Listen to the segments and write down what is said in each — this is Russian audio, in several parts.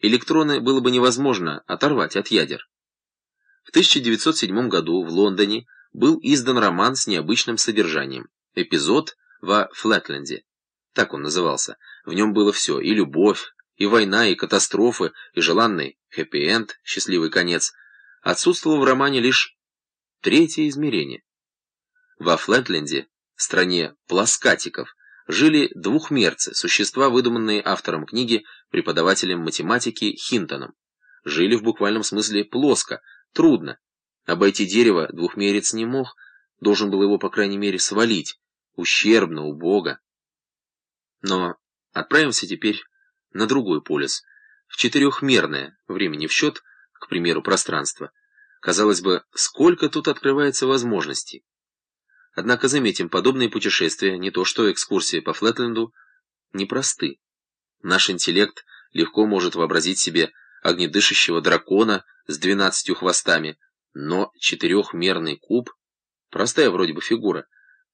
электроны было бы невозможно оторвать от ядер. В 1907 году в Лондоне был издан роман с необычным содержанием «Эпизод во Флетленде». Так он назывался. В нем было все, и любовь, и война, и катастрофы, и желанный хэппи-энд, счастливый конец. Отсутствовало в романе лишь третье измерение. Во Флетленде, стране плоскатиков, жили двухмерцы, существа, выдуманные автором книги, преподавателем математики Хинтоном. Жили в буквальном смысле плоско, трудно. Обойти дерево двухмерец не мог, должен был его, по крайней мере, свалить, ущербно, убого. Но отправимся теперь на другой полюс, в четырехмерное, времени в счет, к примеру, пространство. Казалось бы, сколько тут открывается возможностей. Однако, заметим, подобные путешествия, не то что экскурсии по Флетленду, непросты. Наш интеллект легко может вообразить себе огнедышащего дракона с двенадцатью хвостами, но четырехмерный куб, простая вроде бы фигура,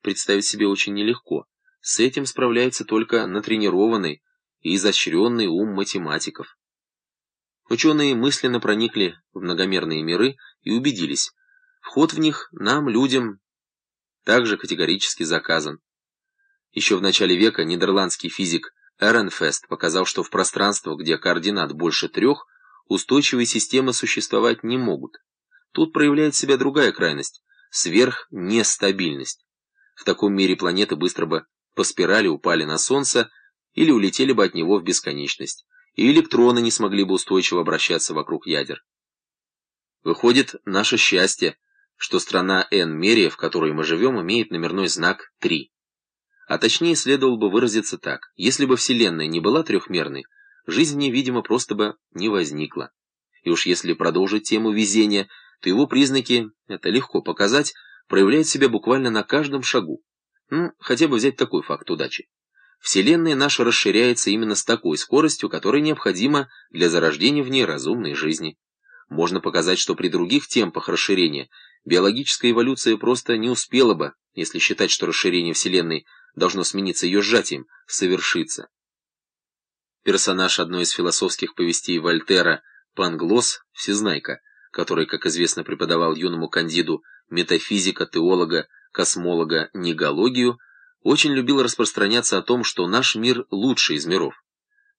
представить себе очень нелегко. С этим справляется только натренированный и изощренный ум математиков. Ученые мысленно проникли в многомерные миры и убедились, вход в них нам, людям, также категорически заказан. Еще в начале века нидерландский физик Эренфест показал, что в пространствах, где координат больше трех, устойчивые системы существовать не могут. Тут проявляет себя другая крайность – сверхнестабильность. В таком мире планеты быстро бы по спирали упали на Солнце или улетели бы от него в бесконечность, и электроны не смогли бы устойчиво обращаться вокруг ядер. Выходит, наше счастье – что страна N-мерия, в которой мы живем, имеет номерной знак 3. А точнее следовало бы выразиться так. Если бы Вселенная не была трехмерной, жизнь в видимо, просто бы не возникла. И уж если продолжить тему везения, то его признаки, это легко показать, проявляют себя буквально на каждом шагу. Ну, хотя бы взять такой факт удачи. Вселенная наша расширяется именно с такой скоростью, которая необходима для зарождения в ней разумной жизни. Можно показать, что при других темпах расширения Биологическая эволюция просто не успела бы, если считать, что расширение Вселенной должно смениться ее сжатием, совершиться. Персонаж одной из философских повестей Вольтера Панглос, всезнайка, который, как известно, преподавал юному кандиду метафизика, теолога, космолога, негологию, очень любил распространяться о том, что наш мир лучший из миров.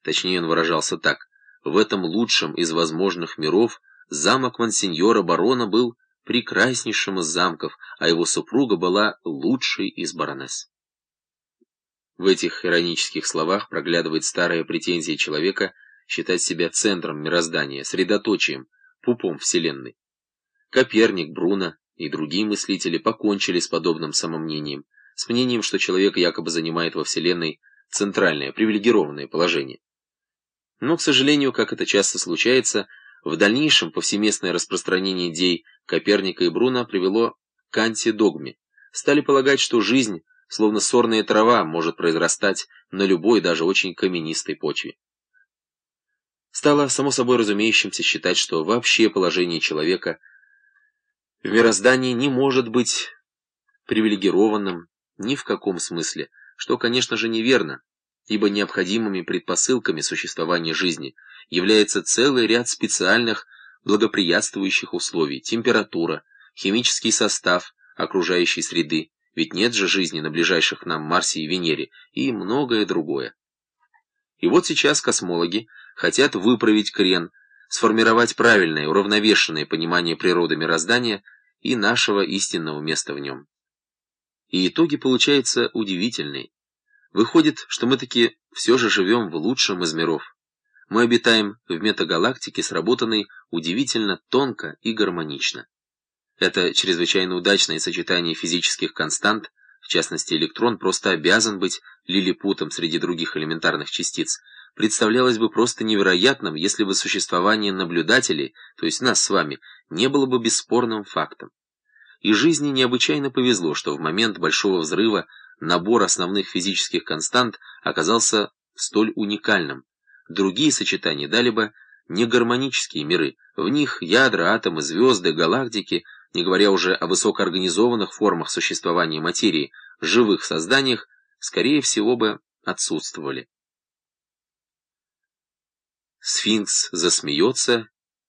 Точнее, он выражался так. В этом лучшем из возможных миров замок мансиньора барона был прекраснейшим из замков, а его супруга была лучшей из баронесс. В этих иронических словах проглядывает старая претензия человека считать себя центром мироздания, средоточием, пупом Вселенной. Коперник, Бруно и другие мыслители покончили с подобным самомнением, с мнением, что человек якобы занимает во Вселенной центральное, привилегированное положение. Но, к сожалению, как это часто случается, в дальнейшем повсеместное распространение идей Коперника и Бруна привело к антидогме. Стали полагать, что жизнь, словно сорная трава, может произрастать на любой, даже очень каменистой почве. Стало само собой разумеющимся считать, что вообще положение человека в мироздании не может быть привилегированным ни в каком смысле, что, конечно же, неверно, ибо необходимыми предпосылками существования жизни является целый ряд специальных благоприятствующих условий, температура, химический состав окружающей среды, ведь нет же жизни на ближайших нам Марсе и Венере, и многое другое. И вот сейчас космологи хотят выправить крен, сформировать правильное, уравновешенное понимание природы мироздания и нашего истинного места в нем. И итоги получаются удивительные. Выходит, что мы таки все же живем в лучшем из миров. Мы обитаем в метагалактике, сработанной удивительно тонко и гармонично. Это чрезвычайно удачное сочетание физических констант, в частности электрон просто обязан быть лилипутом среди других элементарных частиц, представлялось бы просто невероятным, если бы существование наблюдателей, то есть нас с вами, не было бы бесспорным фактом. И жизни необычайно повезло, что в момент Большого Взрыва набор основных физических констант оказался столь уникальным. Другие сочетания дали бы негармонические миры. В них ядра, атомы, звезды, галактики, не говоря уже о высокоорганизованных формах существования материи, живых созданиях, скорее всего бы отсутствовали. Сфинкс засмеется